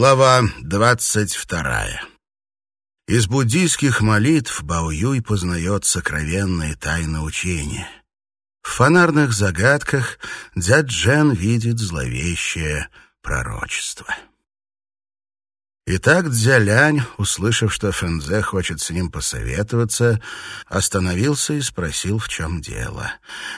Глава двадцать вторая. Из буддийских молитв Бао Юй познает сокровенные тайны учения. В фонарных загадках Дзяджен видит зловещее пророчество. Итак, Дзялянь, услышав, что Фэнзе хочет с ним посоветоваться, остановился и спросил, в чем дело.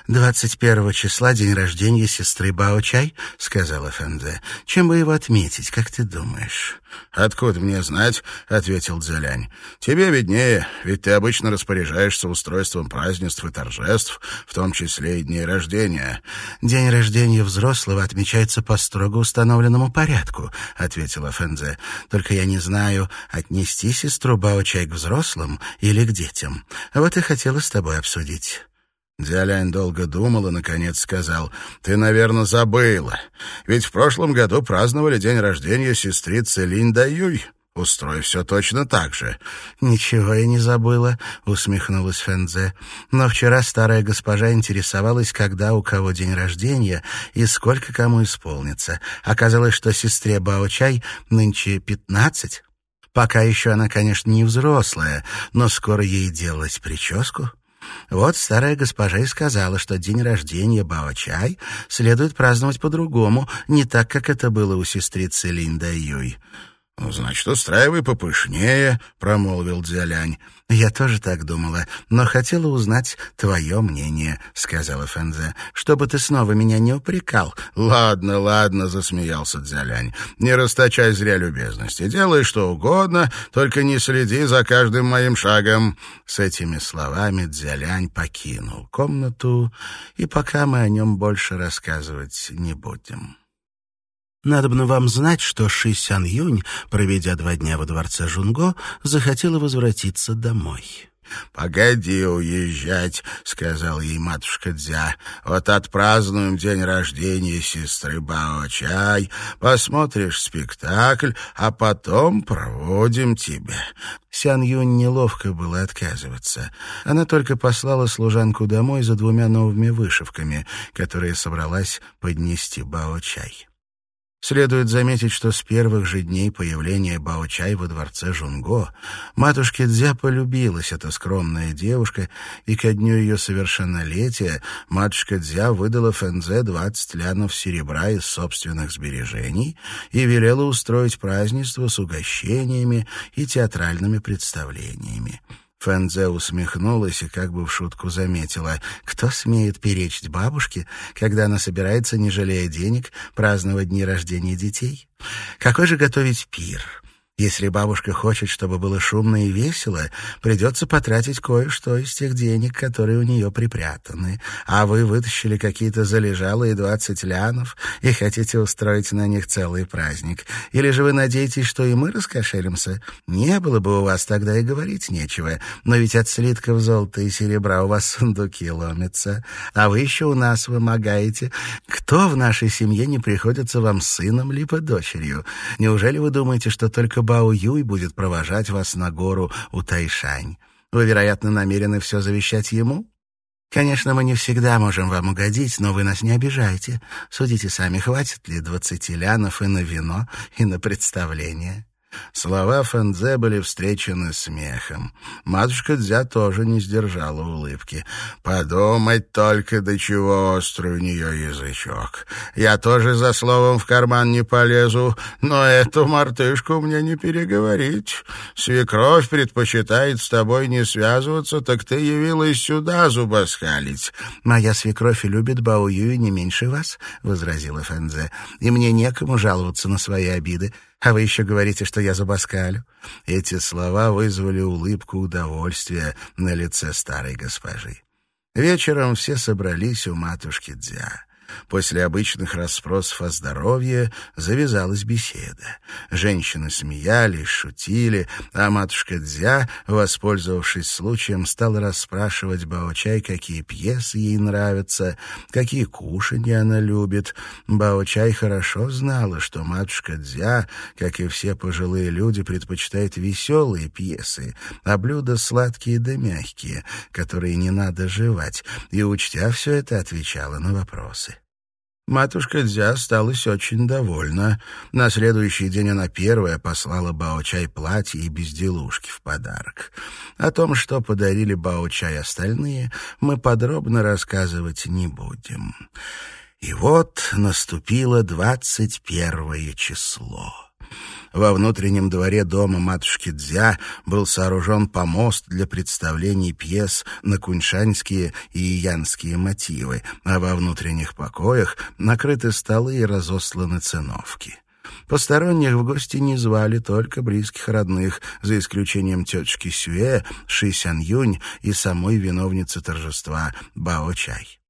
«Двадцать первого числа день рождения сестры Бао-Чай», — сказала Фэнзе. «Чем бы его отметить, как ты думаешь?» «Откуда мне знать?» — ответил Дзялянь. «Тебе виднее, ведь ты обычно распоряжаешься устройством празднеств и торжеств, в том числе и дней рождения». «День рождения взрослого отмечается по строго установленному порядку», — ответила Фэнзе. «Только я не знаю, отнести сестру Бао-Чай к взрослым или к детям. Вот и хотела с тобой обсудить». Дзялянь долго думал и, наконец, сказал, «Ты, наверное, забыла. Ведь в прошлом году праздновали день рождения сестрицы Линь Даюй. Устрой все точно так же». «Ничего я не забыла», — усмехнулась Фэнзе. «Но вчера старая госпожа интересовалась, когда у кого день рождения и сколько кому исполнится. Оказалось, что сестре Бао-Чай нынче пятнадцать. Пока еще она, конечно, не взрослая, но скоро ей делать прическу». Вот старая госпожа и сказала, что день рождения Бао-Чай следует праздновать по-другому, не так, как это было у сестрицы Линда Юй. «Ну, значит, устраивай попышнее», — промолвил Дзялянь. «Я тоже так думала, но хотела узнать твое мнение», — сказала Фэнзе, «чтобы ты снова меня не упрекал». «Ладно, ладно», — засмеялся Дзялянь. «Не расточай зря любезности. Делай что угодно, только не следи за каждым моим шагом». С этими словами Дзялянь покинул комнату, и пока мы о нем больше рассказывать не будем. Надобно вам знать, что Ши Сян Юнь, проведя два дня во дворце Жунго, захотела возвратиться домой. «Погоди уезжать», — сказал ей матушка Дзя. «Вот отпразднуем день рождения сестры Бао-Чай, посмотришь спектакль, а потом проводим тебя». Сян Юнь неловко было отказываться. Она только послала служанку домой за двумя новыми вышивками, которые собралась поднести Бао-Чай. Следует заметить, что с первых же дней появления Бао-Чай во дворце Жунго матушке Дзя полюбилась эта скромная девушка, и ко дню ее совершеннолетия матушка Дзя выдала Фэнзе двадцать лянов серебра из собственных сбережений и велела устроить празднество с угощениями и театральными представлениями. Фэнзе усмехнулась и как бы в шутку заметила, кто смеет перечить бабушке, когда она собирается, не жалея денег, праздновать дни рождения детей? Какой же готовить пир? Если бабушка хочет, чтобы было шумно и весело, придется потратить кое-что из тех денег, которые у нее припрятаны. А вы вытащили какие-то залежалые двадцать лянов и хотите устроить на них целый праздник. Или же вы надеетесь, что и мы раскошелимся? Не было бы у вас тогда и говорить нечего. Но ведь от слитков золота и серебра у вас сундуки ломятся. А вы еще у нас вымогаете. Кто в нашей семье не приходится вам сыном либо дочерью? Неужели вы думаете, что только Бао Юй будет провожать вас на гору у Тайшань. Вы, вероятно, намерены все завещать ему? Конечно, мы не всегда можем вам угодить, но вы нас не обижайте. Судите сами, хватит ли двадцати лянов и на вино, и на представление. Слова Фэнзе были встречены смехом. Матушка Дзя тоже не сдержала улыбки. «Подумать только, до чего острый у нее язычок. Я тоже за словом в карман не полезу, но эту мартышку мне не переговорить. Свекровь предпочитает с тобой не связываться, так ты явилась сюда зубоскалить». «Моя свекровь любит Бао Юй не меньше вас», — возразила Фэнзе, «и мне некому жаловаться на свои обиды. А вы еще говорите, что я зубоскалю». Эти слова вызвали улыбку удовольствия на лице старой госпожи. Вечером все собрались у матушки Дзя. После обычных расспросов о здоровье завязалась беседа. Женщины смеялись, шутили, а матушка Дзя, воспользовавшись случаем, стала расспрашивать Бао-Чай, какие пьесы ей нравятся, какие кушанья она любит. Бао-Чай хорошо знала, что матушка Дзя, как и все пожилые люди, предпочитает веселые пьесы, а блюда сладкие да мягкие, которые не надо жевать, и, учтя все это, отвечала на вопросы. Матушка Дзя осталась очень довольна. На следующий день она первая послала Бао-чай платье и безделушки в подарок. О том, что подарили Бао-чай остальные, мы подробно рассказывать не будем. И вот наступило двадцать первое число. Во внутреннем дворе дома матушки Дзя был сооружен помост для представлений пьес на куньшанские и янские мотивы, а во внутренних покоях накрыты столы и разосланы циновки. Посторонних в гости не звали, только близких родных, за исключением тетушки Сюэ, Ши Сян Юнь и самой виновницы торжества Бао Чай.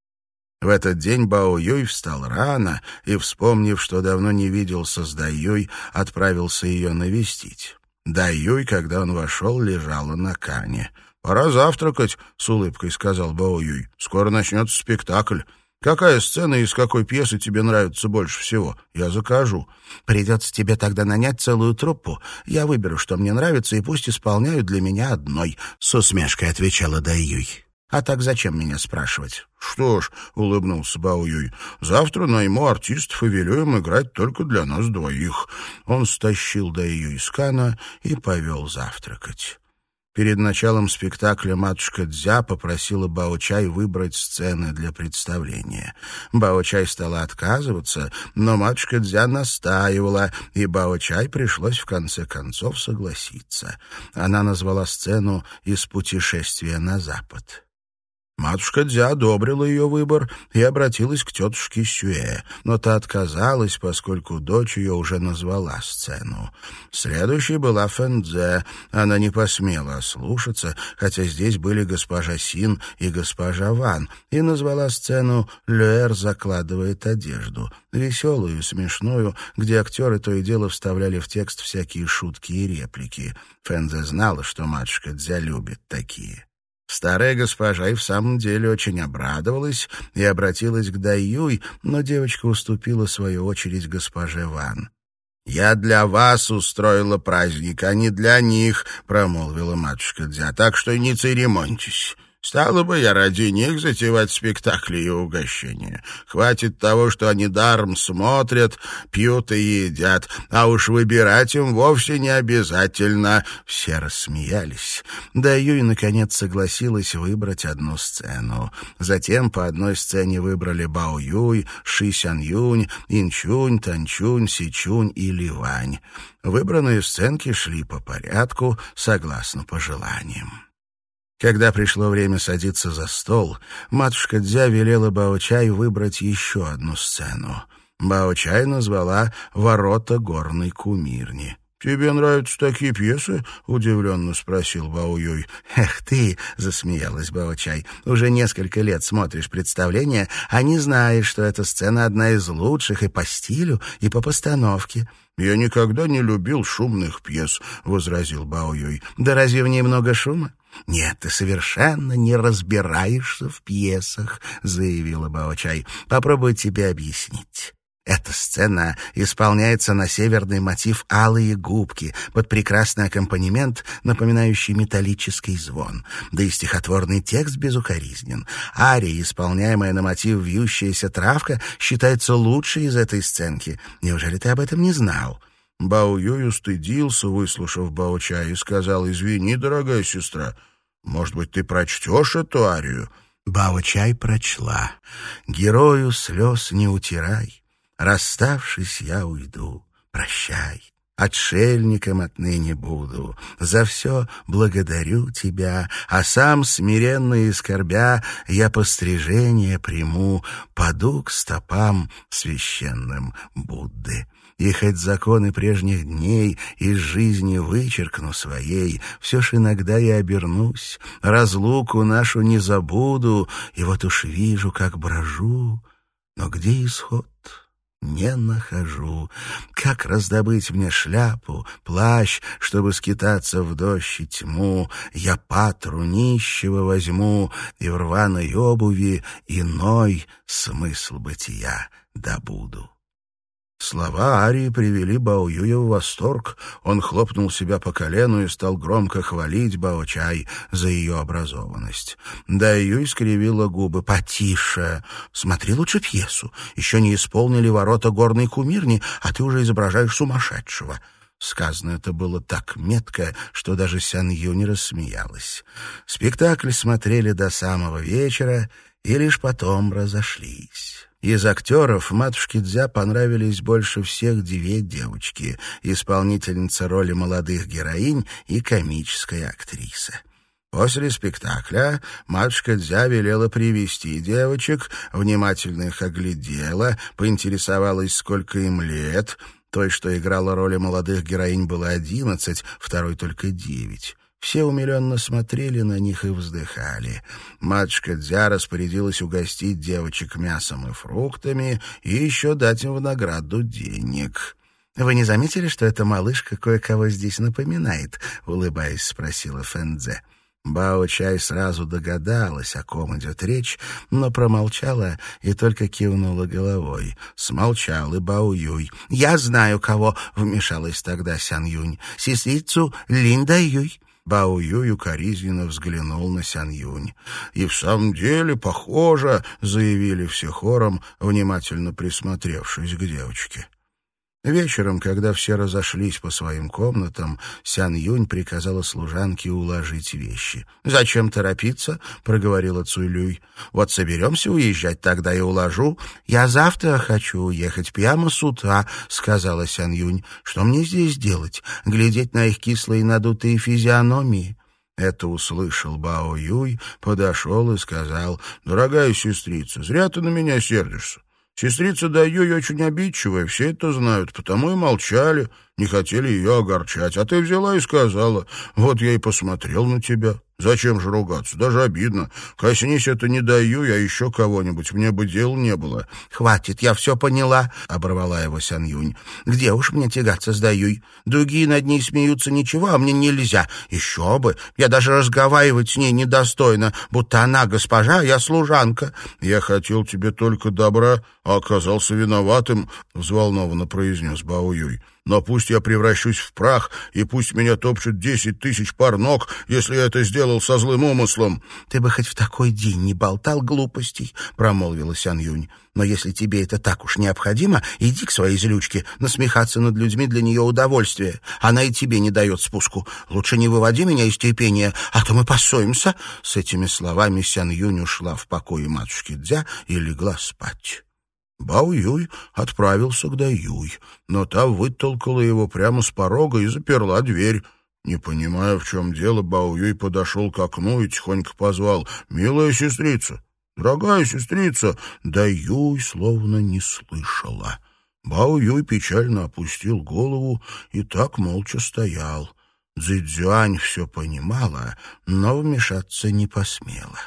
В этот день Бао Юй встал рано и, вспомнив, что давно не виделся с Дай Юй, отправился ее навестить. Дай Юй, когда он вошел, лежала на кане. «Пора завтракать», — с улыбкой сказал Бао Юй. «Скоро начнется спектакль. Какая сцена из какой пьесы тебе нравится больше всего? Я закажу. Придется тебе тогда нанять целую труппу. Я выберу, что мне нравится, и пусть исполняют для меня одной», — с усмешкой отвечала Дай Юй. А так зачем меня спрашивать? Что ж, улыбнулся Баоюй, завтра найму артистов и велю им играть только для нас двоих. Он стащил Даю из кана и повел завтракать. Перед началом спектакля матушка Дзя попросила Бао-чай выбрать сцены для представления. Бао-чай стала отказываться, но матушка Дзя настаивала, и Бао-чай пришлось в конце концов согласиться. Она назвала сцену «Из путешествия на запад». Матушка Дзя одобрила ее выбор и обратилась к тетушке Сюэ, но та отказалась, поскольку дочь ее уже назвала сцену. Следующей была Фэнзе. Она не посмела ослушаться, хотя здесь были госпожа Син и госпожа Ван, и назвала сцену «Люэр закладывает одежду», веселую, смешную, где актеры то и дело вставляли в текст всякие шутки и реплики. Фэнзе знала, что матушка Дзя любит такие. Старая госпожа и в самом деле очень обрадовалась и обратилась к Даюй, но девочка уступила свою очередь госпоже Ван. «Я для вас устроила праздник, а не для них», — промолвила матушка Дзя, — «так что не церемоньтесь». Стало бы я ради них затевать спектакли и угощения. Хватит того, что они даром смотрят, пьют и едят, а уж выбирать им вовсе не обязательно. Все рассмеялись. Да Юй, наконец, согласилась выбрать одну сцену. Затем по одной сцене выбрали Бао Юй, Ши Сян Юнь, Инчунь, Танчунь, Сичунь и Ливань. Выбранные сценки шли по порядку, согласно пожеланиям. Когда пришло время садиться за стол, матушка Дзя велела Бао-чай выбрать еще одну сцену. Бао-чай назвала «Ворота горной кумирни». «Тебе нравятся такие пьесы?» — удивленно спросил Бао-Юй. «Эх ты!» — засмеялась Бао-чай. «Уже несколько лет смотришь представление, а не знаешь, что эта сцена одна из лучших и по стилю, и по постановке». «Я никогда не любил шумных пьес», — возразил Бао-Юй. «Да разве в ней много шума? «Нет, ты совершенно не разбираешься в пьесах», — заявила Баочай. «Попробую тебе объяснить». Эта сцена исполняется на северный мотив «Алые губки» под прекрасный аккомпанемент, напоминающий металлический звон. Да и стихотворный текст безукоризнен. Ария, исполняемая на мотив «Вьющаяся травка», считается лучшей из этой сценки. Неужели ты об этом не знал?» Бао Юй устыдился, выслушав Бао Чай, и сказал, «Извини, дорогая сестра, может быть, ты прочтешь эту арию?» Бао Чай прочла. «Герою слез не утирай, расставшись, я уйду, прощай». Отшельником отныне буду, за все благодарю тебя, а сам, смиренно и скорбя, я пострижение приму, паду к стопам священным Будды. И хоть законы прежних дней из жизни вычеркну своей, все ж иногда я обернусь, разлуку нашу не забуду, и вот уж вижу, как брожу, но где исход? не нахожу. Как раздобыть мне шляпу, плащ, чтобы скитаться в дождь и тьму? Я патру нищего возьму, и в рваной обуви иной смысл бытия добуду. Слова Арии привели Бао Юя в восторг. Он хлопнул себя по колену и стал громко хвалить Бао Чай за ее образованность. Да Юй скривила губы. «Потише! Смотри лучше пьесу. Еще не исполнили ворота горной кумирни, а ты уже изображаешь сумасшедшего». Сказано это было так метко, что даже Сян Ю не рассмеялась. Спектакль смотрели до самого вечера и лишь потом разошлись. Из актеров матушке Дзя понравились больше всех две девочки, исполнительница роли молодых героинь и комическая актриса. После спектакля матушка Дзя велела привести девочек, внимательно их оглядела, поинтересовалась, сколько им лет. Той, что играла роли молодых героинь, было одиннадцать, второй только девять. Все умиленно смотрели на них и вздыхали. Матушка Дзя распорядилась угостить девочек мясом и фруктами и еще дать им в награду денег. «Вы не заметили, что эта малышка кое-кого здесь напоминает?» — улыбаясь, спросила Фэнзе. Бао Чай сразу догадалась, о ком идет речь, но промолчала и только кивнула головой. Смолчал и Бао Юй. «Я знаю, кого!» — вмешалась тогда Сян Юнь. «Сестрицу Линда Юй». Бао Юй укоризненно взглянул на Сян Юнь. «И в самом деле похоже», — заявили все хором, внимательно присмотревшись к девочке. Вечером, когда все разошлись по своим комнатам, Сян Юнь приказала служанке уложить вещи. «Зачем торопиться?» — проговорила Цуйлюй. «Вот соберемся уезжать, тогда и уложу. Я завтра хочу уехать прямо с утра», — сказала Сян Юнь. «Что мне здесь делать? Глядеть на их кислые надутые физиономии?» Это услышал Бао Юй, подошел и сказал, «Дорогая сестрица, зря ты на меня сердишься. Сестрица Даюй очень обидчивая, все это знают, потому и молчали, не хотели ее огорчать. А ты взяла и сказала, вот я и посмотрел на тебя. Зачем же ругаться? Даже обидно. Коснись это не даю, я еще кого-нибудь. Мне бы дел не было. Хватит, я все поняла, — оборвала его Сян Юнь. Где уж мне тягаться с Даюй? Другие над ней смеются ничего, а мне нельзя. Еще бы. Я даже разговаривать с ней недостойно, будто она госпожа, а я служанка. Я хотел тебе только добра, а оказался виноватым, — взволнованно произнес Бао Юй но пусть я превращусь в прах, и пусть меня топчут десять тысяч пар ног, если я это сделал со злым умыслом». «Ты бы хоть в такой день не болтал глупостей», — промолвила Сян Юнь. «Но если тебе это так уж необходимо, иди к своей злючке. Насмехаться над людьми для нее удовольствие. Она и тебе не дает спуску. Лучше не выводи меня из терпения, а то мы поссоримся». С этими словами Сян Юнь ушла в покое матушки Дзя и легла спать. Бао Юй отправился к Даюй, но та вытолкала его прямо с порога и заперла дверь. Не понимая, в чем дело, Бао Юй подошел к окну и тихонько позвал «Милая сестрица! Дорогая сестрица!» Даюй словно не слышала. Бао Юй печально опустил голову и так молча стоял. Цзэцзюань все понимала, но вмешаться не посмела.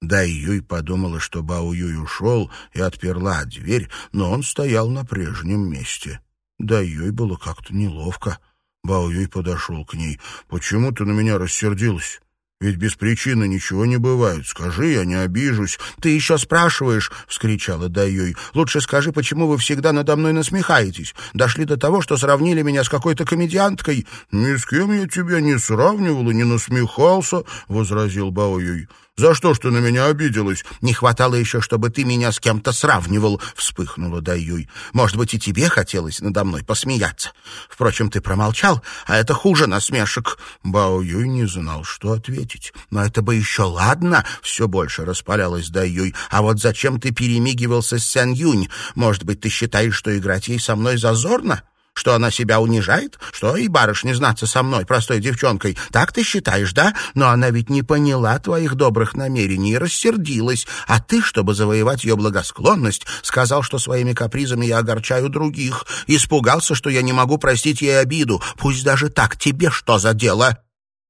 Дай Юй подумала, что Бао Юй ушел и отперла дверь, но он стоял на прежнем месте. Дай Юй было как-то неловко. Бао Юй подошел к ней. «Почему ты на меня рассердилась? Ведь без причины ничего не бывает. Скажи, я не обижусь». «Ты еще спрашиваешь?» — вскричала Даюй. «Лучше скажи, почему вы всегда надо мной насмехаетесь? Дошли до того, что сравнили меня с какой-то комедианткой». «Ни с кем я тебя не сравнивал и не насмехался», — возразил Бао Юй. За что ж ты на меня обиделась? Не хватало еще, чтобы ты меня с кем-то сравнивал, вспыхнула Даюй. Может быть, и тебе хотелось надо мной посмеяться. Впрочем, ты промолчал, а это хуже насмешек. Бао Юй не знал, что ответить. Но это бы еще ладно, все больше распалялась Даюй. А вот зачем ты перемигивался с Сян Юнь? Может быть, ты считаешь, что играть ей со мной зазорно? Что она себя унижает? Что и барышня знаться со мной, простой девчонкой. Так ты считаешь, да? Но она ведь не поняла твоих добрых намерений и рассердилась. А ты, чтобы завоевать ее благосклонность, сказал, что своими капризами я огорчаю других. Испугался, что я не могу простить ей обиду. Пусть даже так, тебе что за дело?»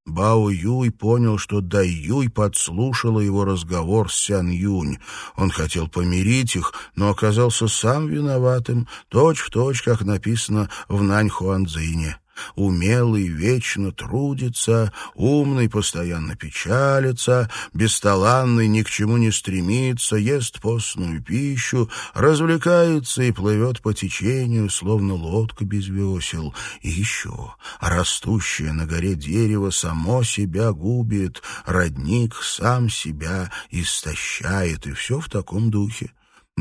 Бао Юй понял, что Дай Юй подслушала его разговор с Сян Юнь. Он хотел помирить их, но оказался сам виноватым, точь в точь, как написано в Нань Хуанцзине. Умелый вечно трудится, умный постоянно печалится, бесталанный ни к чему не стремится, ест постную пищу, развлекается и плывет по течению, словно лодка без весел. И еще растущее на горе дерево само себя губит, родник сам себя истощает, и все в таком духе.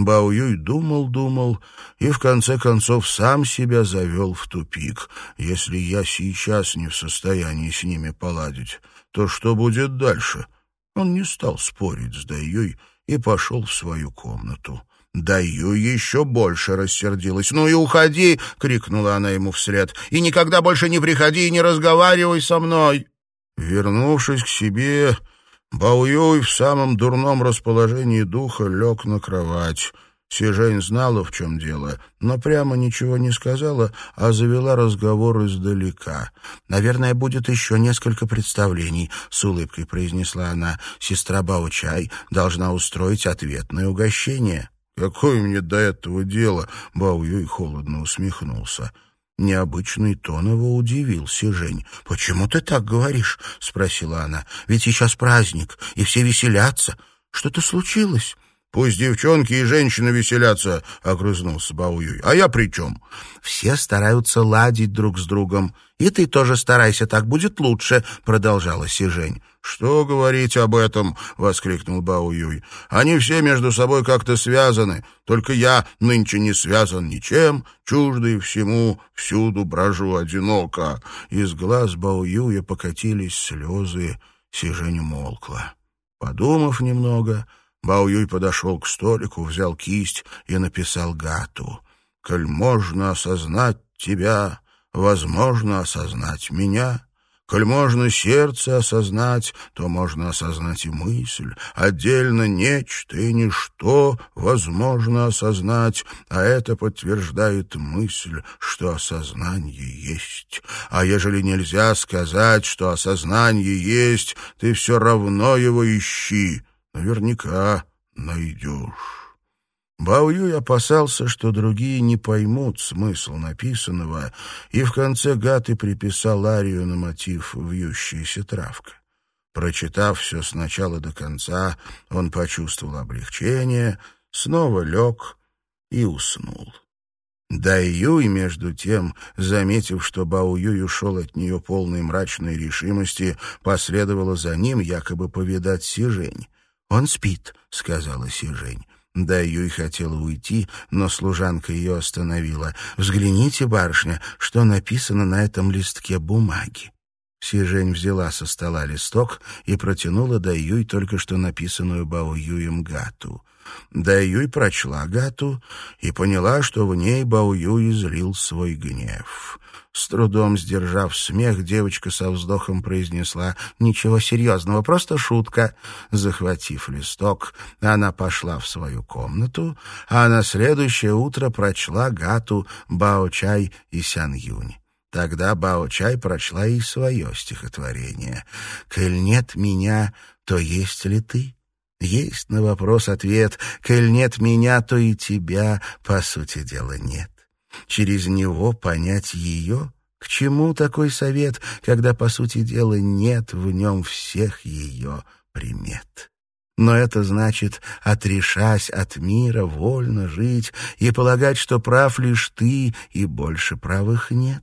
Бао Юй думал-думал и в конце концов сам себя завел в тупик. Если я сейчас не в состоянии с ними поладить, то что будет дальше? Он не стал спорить с Даюй и пошел в свою комнату. Даю еще больше рассердилась. «Ну и уходи!» — крикнула она ему вслед. «И никогда больше не приходи и не разговаривай со мной!» Вернувшись к себе, Баоюй в самом дурном расположении духа лег на кровать. Сижень знала, в чем дело, но прямо ничего не сказала, а завела разговор издалека. «Наверное, будет еще несколько представлений», — с улыбкой произнесла она. «Сестра Баучай должна устроить ответное угощение». «Какое мне до этого дело?» — Баоюй холодно усмехнулся. Необычный тон его удивил Сижень. «Почему ты так говоришь?» — спросила она. «Ведь сейчас праздник, и все веселятся. Что-то случилось?» «Пусть девчонки и женщины веселятся», — огрызнулся Бауюй. «А я при чем?» «Все стараются ладить друг с другом. И ты тоже старайся, так будет лучше», — продолжала Сижень. «Что говорить об этом?» — воскликнул Баоюй. «Они все между собой как-то связаны. Только я нынче не связан ничем, чуждый всему, всюду брожу одиноко». Из глаз Баоюя покатились слезы. Сижень молкла. Подумав немного, Бао Юй подошел к столику, взял кисть и написал Гату. «Коль можно осознать тебя, возможно осознать меня». Коль можно сердце осознать, то можно осознать и мысль. Отдельно нечто и ничто возможно осознать, а это подтверждает мысль, что осознание есть. А ежели нельзя сказать, что осознание есть, ты все равно его ищи, Наверняка найдешь. Баоюй опасался, что другие не поймут смысл написанного, и в конце Гаты приписал арию на мотив «Вьющаяся травка». Прочитав все с начала до конца, он почувствовал облегчение, снова лег и уснул. Даюй, между тем, заметив, что Бао Юй ушел от нее полной мрачной решимости, последовала за ним, якобы повидать Сижень. «Он спит», — сказала Сижень. Да, Юй хотела уйти, но служанка ее остановила. «Взгляните, барышня, что написано на этом листке бумаги». Сижень взяла со стола листок и протянула Даюй только что написанную Бао Юем Гату. Даюй прочла Гату и поняла, что в ней Бао Юй излил свой гнев. С трудом сдержав смех, девочка со вздохом произнесла «Ничего серьезного, просто шутка». Захватив листок, она пошла в свою комнату, а на следующее утро прочла Гату, Бао-чай и Сян-юнь. Тогда Бао-чай прочла и свое стихотворение. «Коль нет меня, то есть ли ты?» Есть на вопрос ответ, коль нет меня, то и тебя, по сути дела, нет через него понять ее? К чему такой совет, когда, по сути дела, нет в нем всех ее примет? Но это значит, отрешась от мира, вольно жить и полагать, что прав лишь ты, и больше правых нет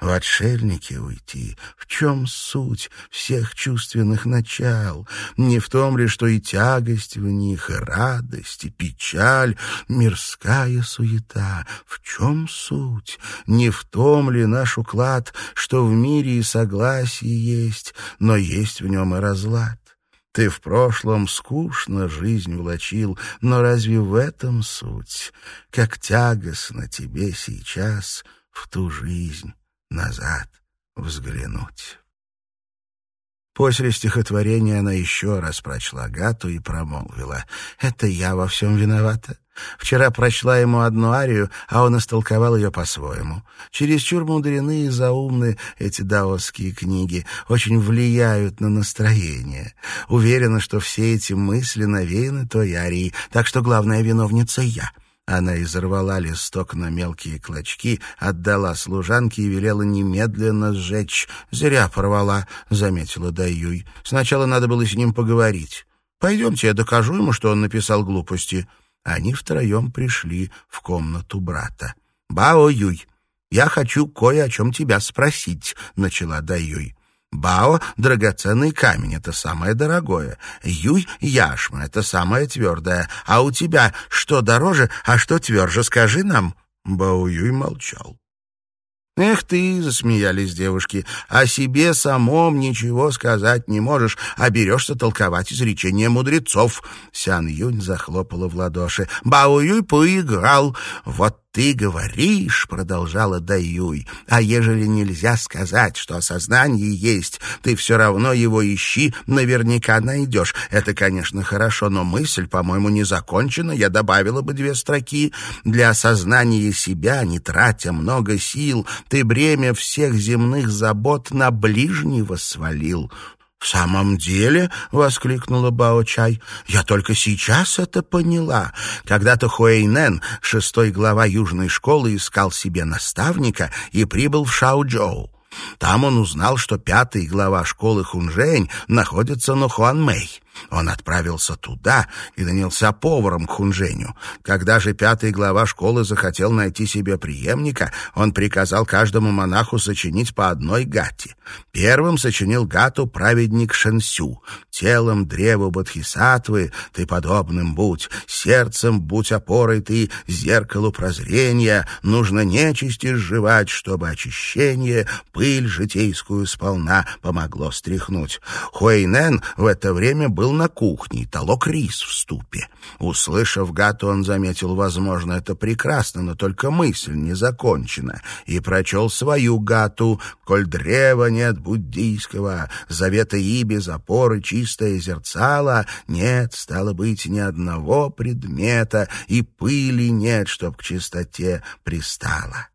в отшельники уйти. В чем суть всех чувственных начал? Не в том ли, что и тягость в них, и радость, и печаль, мирская суета? В чем суть? Не в том ли наш уклад, что в мире и согласие есть, но есть в нем и разлад? Ты в прошлом скучно жизнь влачил, но разве в этом суть? Как тягостно тебе сейчас в ту жизнь назад взглянуть. После стихотворения она еще раз прочла Гату и промолвила. «Это я во всем виновата. Вчера прочла ему одну арию, а он истолковал ее по-своему. Чересчур мудрены и заумны эти даосские книги, очень влияют на настроение. Уверена, что все эти мысли навеяны той арией, так что главная виновница я». Она изорвала листок на мелкие клочки, отдала служанке и велела немедленно сжечь. «Зря порвала», — заметила Даюй. «Сначала надо было с ним поговорить. Пойдемте, я докажу ему, что он написал глупости». Они втроем пришли в комнату брата. «Бао Юй, я хочу кое о чем тебя спросить», — начала Даюй. Бао — драгоценный камень, это самое дорогое. Юй — яшма, это самое твердое. А у тебя что дороже, а что тверже, скажи нам?» Бао Юй молчал. «Эх ты!» — засмеялись девушки. «О себе самом ничего сказать не можешь, а берешься толковать изречения мудрецов». Сян Юнь захлопала в ладоши. «Бао Юй поиграл. Вот ты говоришь, — продолжала Даюй, — а ежели нельзя сказать, что осознание есть, ты все равно его ищи, наверняка найдешь. Это, конечно, хорошо, но мысль, по-моему, не закончена. Я добавила бы две строки. Для осознания себя, не тратя много сил, ты бремя всех земных забот на ближнего свалил. «В самом деле?» — воскликнула Бао-Чай. «Я только сейчас это поняла. Когда-то Хуэйнен, шестой глава Южной школы, искал себе наставника и прибыл в Шаоджоу. Там он узнал, что пятый глава школы Хунжэнь находится на Хуанмэй. Он отправился туда и нанялся поваром к Хунженю. Когда же пятый глава школы захотел найти себе преемника, он приказал каждому монаху сочинить по одной гате. Первым сочинил гату праведник Шэнсю. «Телом древу Бодхисаттвы ты подобным будь, сердцем будь опорой ты, зеркалу прозрения, нужно нечисти сживать, чтобы очищение, пыль житейскую сполна помогло стряхнуть». Хуэйнен в это время был был на кухне и толок рис в ступе. Услышав Гату, он заметил, возможно, это прекрасно, но только мысль не закончена, и прочел свою Гату «Коль древа нет буддийского, завета и без опоры чистое зерцало, нет, стало быть, ни одного предмета, и пыли нет, чтоб к чистоте пристала».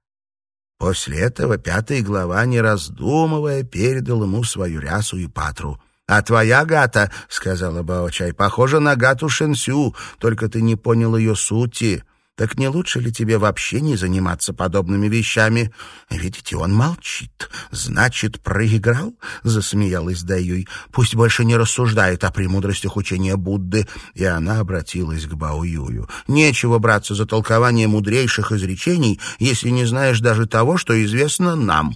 После этого пятая глава, не раздумывая, передал ему свою рясу и патру. «А твоя гата, — сказала Баочай, — похожа на гату Шенсю, только ты не понял ее сути. Так не лучше ли тебе вообще не заниматься подобными вещами? Видите, он молчит. Значит, проиграл? Засмеялась Даюй. Пусть больше не рассуждает о премудростях учения Будды. И она обратилась к Баоюю. Нечего браться за толкование мудрейших изречений, если не знаешь даже того, что известно нам.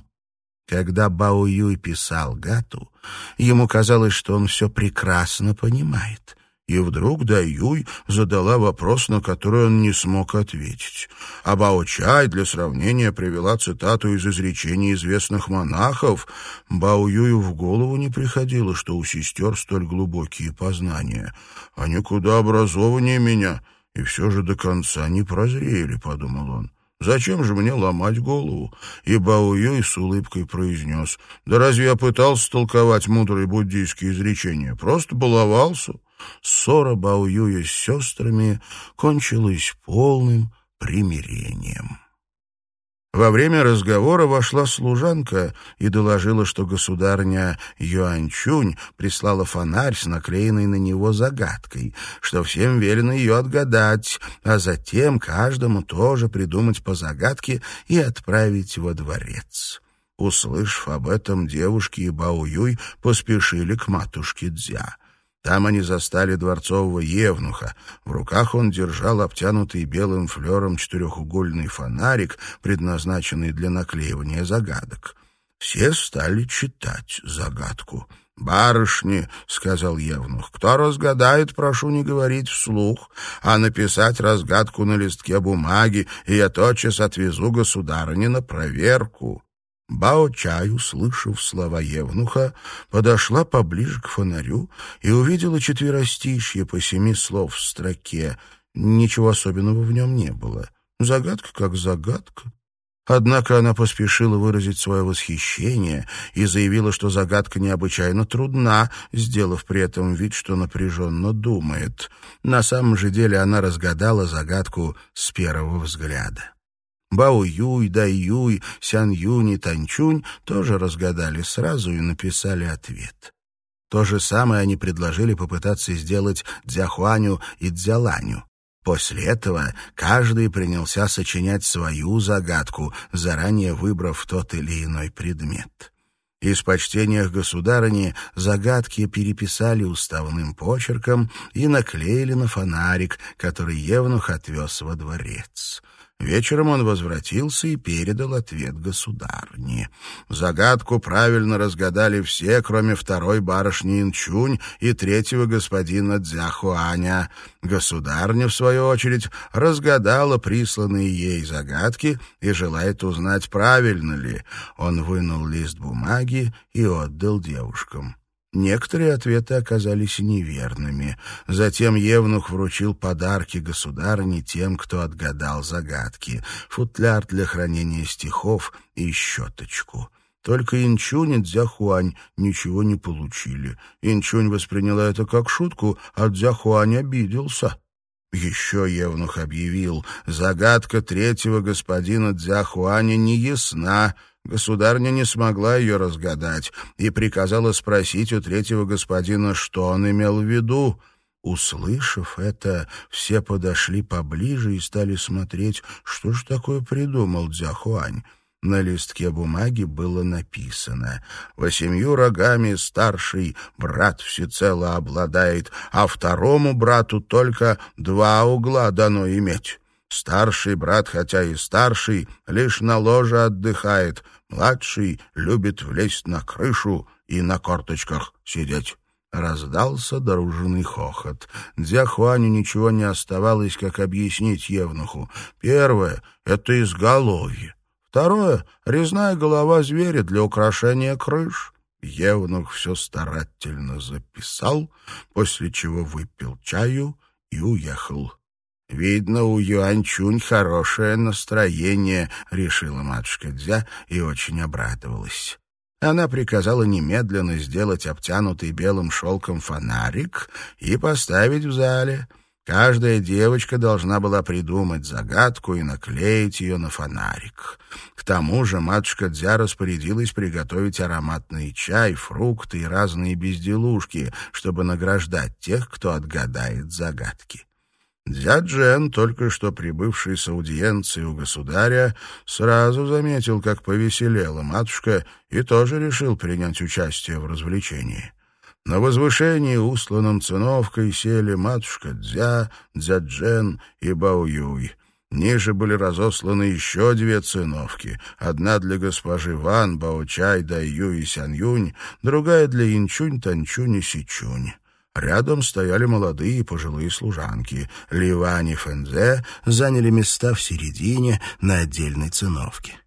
Когда Бао Юй писал Гату, ему казалось, что он все прекрасно понимает. И вдруг Даюй задала вопрос, на который он не смог ответить. А Бао Чай для сравнения привела цитату из изречений известных монахов. Бао Юю в голову не приходило, что у сестер столь глубокие познания. Они куда образованнее меня, и все же до конца не прозрели, — подумал он. Зачем же мне ломать голову? И Бао Юй с улыбкой произнес. Да разве я пытался толковать мудрые буддийские изречения? Просто баловался. Ссора Бао Юя с сестрами кончилась полным примирением. Во время разговора вошла служанка и доложила, что государня Юанчунь прислала фонарь с наклеенной на него загадкой, что всем велено ее отгадать, а затем каждому тоже придумать по загадке и отправить во дворец. Услышав об этом, девушки и Бао Юй поспешили к матушке Дзя. Там они застали дворцового евнуха. В руках он держал обтянутый белым флером четырехугольный фонарик, предназначенный для наклеивания загадок. Все стали читать загадку. «Барышни», — сказал Евнух, — «кто разгадает, прошу не говорить вслух, а написать разгадку на листке бумаги, и я тотчас отвезу государыне на проверку». Бао-Чай, услышав слова Евнуха, подошла поближе к фонарю и увидела четверостишье по семи слов в строке. Ничего особенного в нем не было. Загадка как загадка. Однако она поспешила выразить свое восхищение и заявила, что загадка необычайно трудна, сделав при этом вид, что напряженно думает. На самом же деле она разгадала загадку с первого взгляда. Бао Юй, Дай Юй, Сян Юнь и Танчунь тоже разгадали сразу и написали ответ. То же самое они предложили попытаться сделать Дзяхуаню и Дзяланю. После этого каждый принялся сочинять свою загадку, заранее выбрав тот или иной предмет. Из почтения к государыне загадки переписали уставным почерком и наклеили на фонарик, который Евнух отвез во дворец. Вечером он возвратился и передал ответ государне. Загадку правильно разгадали все, кроме второй барышни Инчунь и третьего господина Дзяхуаня. Государня, в свою очередь, разгадала присланные ей загадки и желает узнать, правильно ли. Он вынул лист бумаги и отдал девушкам. Некоторые ответы оказались неверными. Затем Евнух вручил подарки государыне тем, кто отгадал загадки, футляр для хранения стихов и щеточку. Только Инчунь и Дзяхуань ничего не получили. Инчунь восприняла это как шутку, а Дзяхуань обиделся. Еще Евнух объявил, загадка третьего господина Дзяхуаня не ясна, Государня не смогла ее разгадать и приказала спросить у третьего господина, что он имел в виду. Услышав это, все подошли поближе и стали смотреть, что ж такое придумал Дзяхуань. На листке бумаги было написано «Восемью рогами старший брат всецело обладает, а второму брату только два угла дано иметь». Старший брат, хотя и старший, лишь на ложе отдыхает. Младший любит влезть на крышу и на корточках сидеть. Раздался дружный хохот. Дзяхуаню ничего не оставалось, как объяснить Евнуху. Первое — это изголовье. Второе — резная голова зверя для украшения крыш. Евнух все старательно записал, после чего выпил чаю и уехал. «Видно, у Юанчунь хорошее настроение», — решила матушка Дзя и очень обрадовалась. Она приказала немедленно сделать обтянутый белым шелком фонарик и поставить в зале. Каждая девочка должна была придумать загадку и наклеить ее на фонарик. К тому же матушка Дзя распорядилась приготовить ароматный чай, фрукты и разные безделушки, чтобы награждать тех, кто отгадает загадки. Дзяджен, только что прибывший с аудиенции у государя, сразу заметил, как повеселела матушка, и тоже решил принять участие в развлечении. На возвышении, усланном циновкой, сели матушка Дзя, Дзяджен и Баоюй. Ниже были разосланы еще две циновки. Одна для госпожи Ван, Баочай, Дайю и Сяньюнь, другая для Инчунь, Танчунь и Сичунь. Рядом стояли молодые пожилые служанки. Ливань и Фэнзе заняли места в середине на отдельной циновке.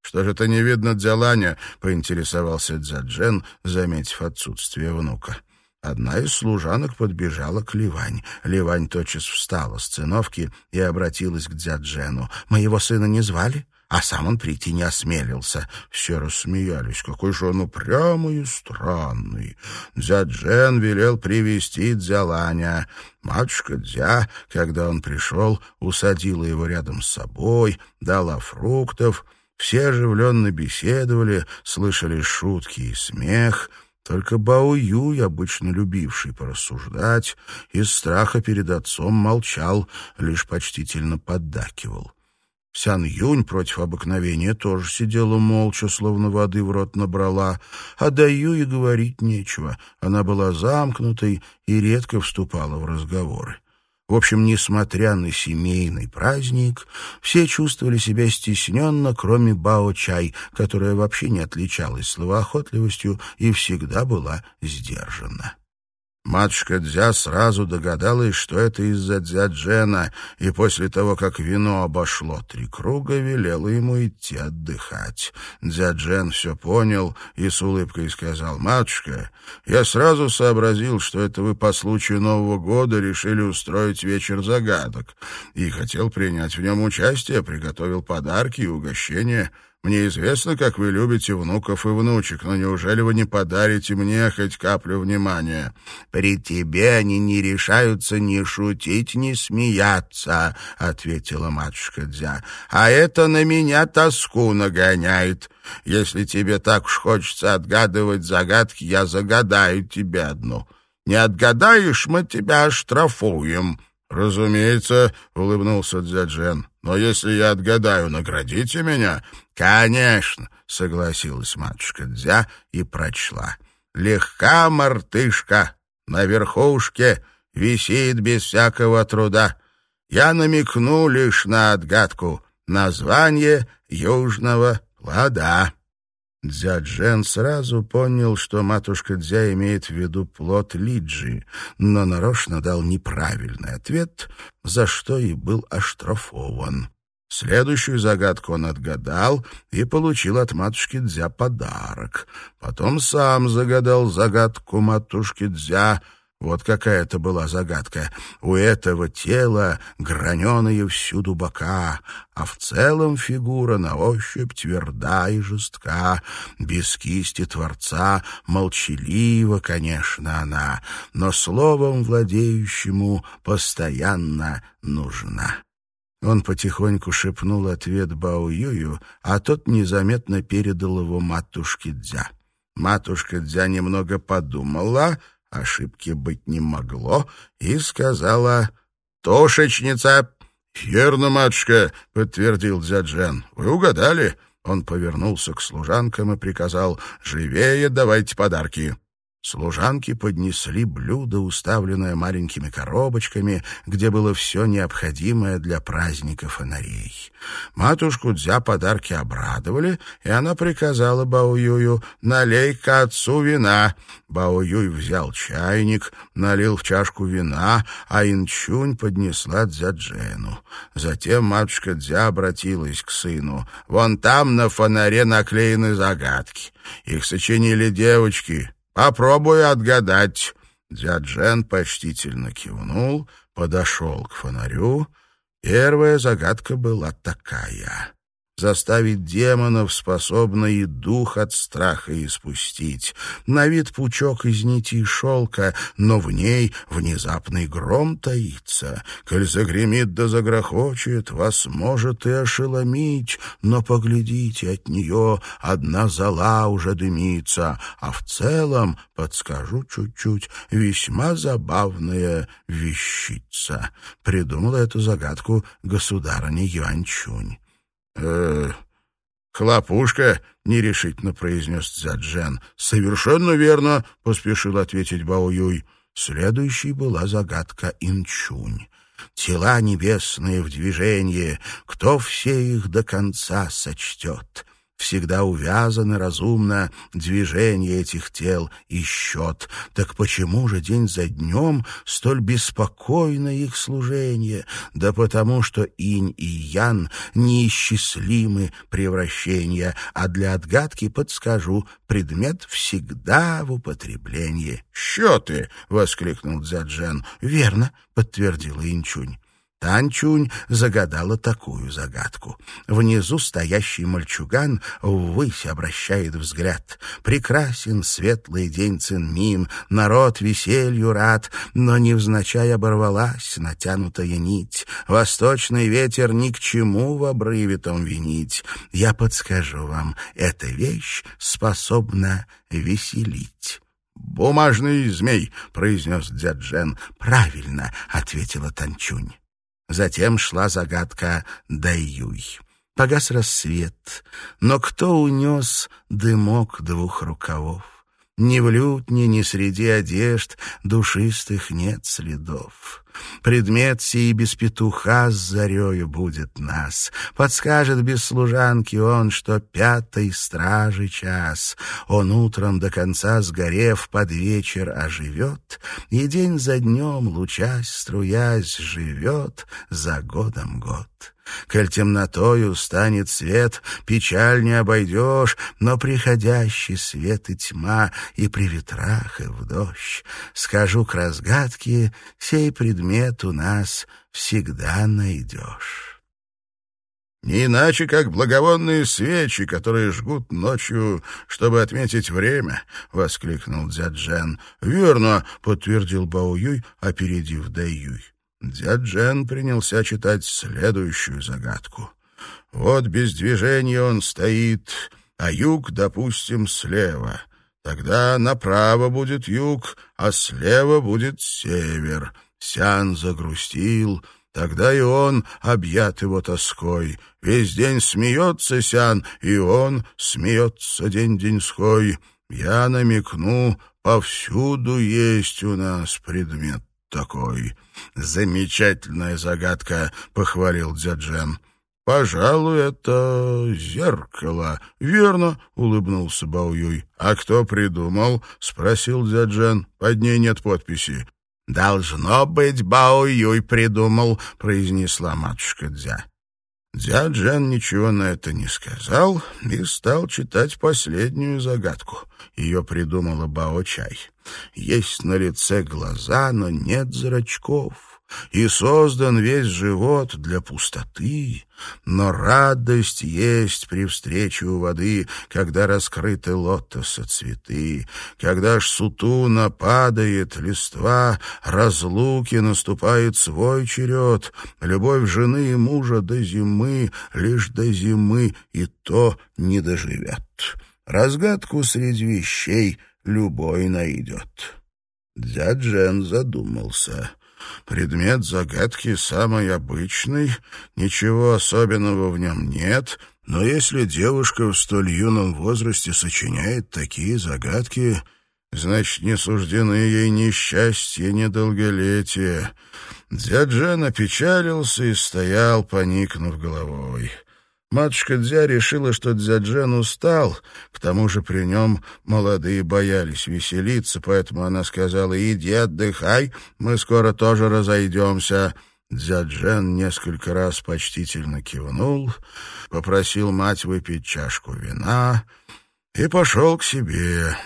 «Что же это не видно Дзяланя?» — поинтересовался Дзяджен, заметив отсутствие внука. Одна из служанок подбежала к Ливань. Ливань тотчас встала с циновки и обратилась к Дзяджену. «Моего сына не звали?» А сам он прийти не осмелился. Все рассмеялись. Какой же он упрямый и странный. Дзя Джен велел привести Дзяланя. Матушка Дзя, когда он пришел, усадила его рядом с собой, дала фруктов. Все оживленно беседовали, слышали шутки и смех — только Бао Юй, обычно любивший порассуждать, из страха перед отцом молчал, лишь почтительно поддакивал. Сян Юнь против обыкновения тоже сидела молча, словно воды в рот набрала, а Даю и говорить нечего. Она была замкнутой и редко вступала в разговоры. В общем, несмотря на семейный праздник, все чувствовали себя стесненно, кроме Бао-Чай, которая вообще не отличалась словоохотливостью и всегда была сдержана. Матушка Дзя сразу догадалась, что это из-за Дзя Джена, и после того, как вино обошло три круга, велела ему идти отдыхать. Дзя Джен все понял и с улыбкой сказал, «Матушка, я сразу сообразил, что это вы по случаю Нового года решили устроить вечер загадок, и хотел принять в нем участие, приготовил подарки и угощения». Мне известно, как вы любите внуков и внучек, но неужели вы не подарите мне хоть каплю внимания? При тебе они не решаются ни шутить, ни смеяться, — ответила матушка Дзя. А это на меня тоску нагоняет. Если тебе так уж хочется отгадывать загадки, я загадаю тебе одну. Не отгадаешь, мы тебя оштрафуем. «Разумеется», — улыбнулся Дзяджен. «Но если я отгадаю, наградите меня?» «Конечно», — согласилась матушка Дзя и прочла. «Легка мартышка, на верхушке висит без всякого труда. Я намекну лишь на отгадку. Название южного плода». Дзяджен сразу понял, что матушка Дзя имеет в виду плод Лиджи, но нарочно дал неправильный ответ, за что и был оштрафован. Следующую загадку он отгадал и получил от матушки Дзя подарок. Потом сам загадал загадку матушки Дзя — вот какая это была загадка. У этого тела граненые всюду бока, а в целом фигура на ощупь тверда и жестка. Без кисти Творца молчалива, конечно, она, но словом владеющему постоянно нужна. Он потихоньку шепнул ответ Бао-Юю, а тот незаметно передал его матушке Дзя. Матушка Дзя немного подумала — ошибки быть не могло, и сказала «Тушечница». «Верно, матушка», — подтвердил Дзяджен. «Вы угадали». Он повернулся к служанкам и приказал «Живее давайте подарки». Служанки поднесли блюдо, уставленное маленькими коробочками, где было все необходимое для праздника фонарей. Матушку Дзя подарки обрадовали, и она приказала Баоюю «Налей-ка отцу вина». Баоюй взял чайник, налил в чашку вина, а Инчунь поднесла Дзяджену. Затем матушка Дзя обратилась к сыну. «Вон там на фонаре наклеены загадки. Их сочинили девочки». Попробую отгадать. Дзяджен почтительно кивнул, подошел к фонарю. Первая загадка была такая. Заставить демонов способно и дух от страха испустить. На вид пучок из нити и шелка, но в ней внезапный гром таится. Коль загремит да загрохочет, вас может и ошеломить, но поглядите, от нее одна зола уже дымится, а в целом, подскажу чуть-чуть, весьма забавная вещица. Придумала эту загадку государыня Юанчунь э хлопушка», — нерешительно произнес Цзяджен. «Совершенно верно», — поспешил ответить Бао-Юй. Следующей была загадка Инчунь. «Тела небесные в движении, кто все их до конца сочтет?» Всегда увязаны разумно движение этих тел и счет. Так почему же день за днем столь беспокойно их служение? Да потому что инь и ян неисчислимы превращения, а для отгадки подскажу, предмет всегда в употреблении. «Счеты!» — воскликнул Дзяджен. «Верно», — подтвердила Инчунь. Танчунь загадала такую загадку. Внизу стоящий мальчуган ввысь обращает взгляд. Прекрасен светлый день Цинмин, народ веселью рад, но невзначай оборвалась натянутая нить. Восточный ветер ни к чему в обрыве том винить. Я подскажу вам, эта вещь способна веселить. «Бумажный змей», — произнес дядь Джен. «Правильно», — ответила Танчунь. Затем шла загадка Даюй. Погас рассвет, но кто унес дымок двух рукавов? Ни в лютне, ни среди одежд душистых нет следов. Предмет сей без петуха с зарею будет нас. Подскажет без служанки он, что пятой стражи час. Он утром до конца сгорев под вечер оживет, И день за днем, лучась, струясь, живет за годом год. Коль темнотою станет свет, печаль не обойдешь, но приходящий свет и тьма, и при ветрах, и в дождь. Скажу к разгадке, сей предмет у нас всегда найдешь. Не иначе, как благовонные свечи, которые жгут ночью, чтобы отметить время, — воскликнул Дзяджен. — Верно, — подтвердил Баоюй, опередив Даюй. Дзяджен принялся читать следующую загадку. Вот без движения он стоит, а юг, допустим, слева. Тогда направо будет юг, а слева будет север. Сян загрустил, Тогда и он объят его тоской. Весь день смеется Сян, и он смеется день-деньской. Я намекну, повсюду есть у нас предмет такой. Замечательная загадка, — похвалил Дзяджен. «Пожалуй, это зеркало». «Верно», — улыбнулся Баоюй. «А кто придумал?» — спросил Дзяджен. «Под ней нет подписи». «Должно быть, Бао-Юй придумал», — произнесла матушка Дзя. Дзя Джан ничего на это не сказал и стал читать последнюю загадку. Ее придумала Бао-Чай. Есть на лице глаза, но нет зрачков и создан весь живот для пустоты, но радость есть при встрече у воды, когда раскрыты лотоса цветы, когда ж сутуна падает листва, разлуки наступает свой черед, любовь жены и мужа до зимы, лишь до зимы, и то не доживет. Разгадку среди вещей любой найдет. Дзяджен задумался — Предмет загадки самый обычный, ничего особенного в нем нет, но если девушка в столь юном возрасте сочиняет такие загадки, значит, не суждены ей ни счастье, ни долголетие. Дяджан опечалился и стоял, поникнув головой. Матушка Дзя решила, что Дзяджен устал, к тому же при нем молодые боялись веселиться, поэтому она сказала, «Иди отдыхай, мы скоро тоже разойдемся». Дзяджен несколько раз почтительно кивнул, попросил мать выпить чашку вина и пошел к себе.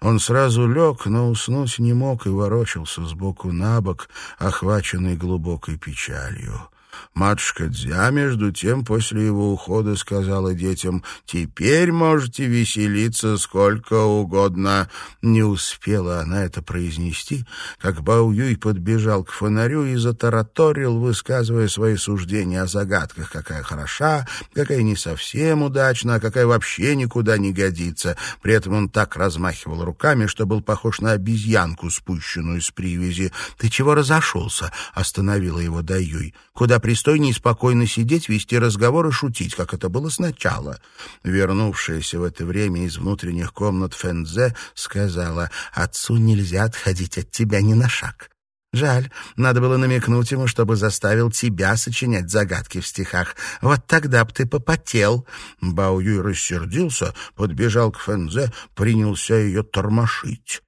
Он сразу лег, но уснуть не мог и ворочался сбоку на бок, охваченный глубокой печалью. Матушка Дзя, между тем, после его ухода сказала детям, «Теперь можете веселиться сколько угодно». Не успела она это произнести, как Бао Юй подбежал к фонарю и затараторил, высказывая свои суждения о загадках, какая хороша, какая не совсем удачна, а какая вообще никуда не годится. При этом он так размахивал руками, что был похож на обезьянку, спущенную с привязи. «Ты чего разошелся?» — остановила его Даюй. «Куда пристойнее спокойно сидеть, вести разговор и шутить, как это было сначала. Вернувшаяся в это время из внутренних комнат Фензе сказала, «Отцу нельзя отходить от тебя ни на шаг». Жаль, надо было намекнуть ему, чтобы заставил тебя сочинять загадки в стихах. Вот тогда б ты попотел. Бао Юй рассердился, подбежал к Фэнзе, принялся ее тормошить.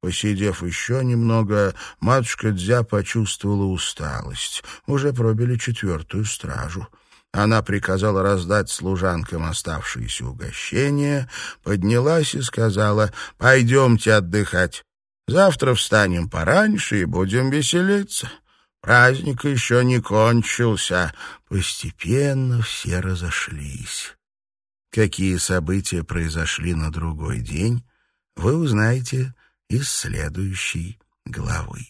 Посидев еще немного, матушка Дзя почувствовала усталость. Уже пробили четвертую стражу. Она приказала раздать служанкам оставшиеся угощения, поднялась и сказала «Пойдемте отдыхать. Завтра встанем пораньше и будем веселиться. Праздник еще не кончился». Постепенно все разошлись. Какие события произошли на другой день, вы узнаете из следующей главы.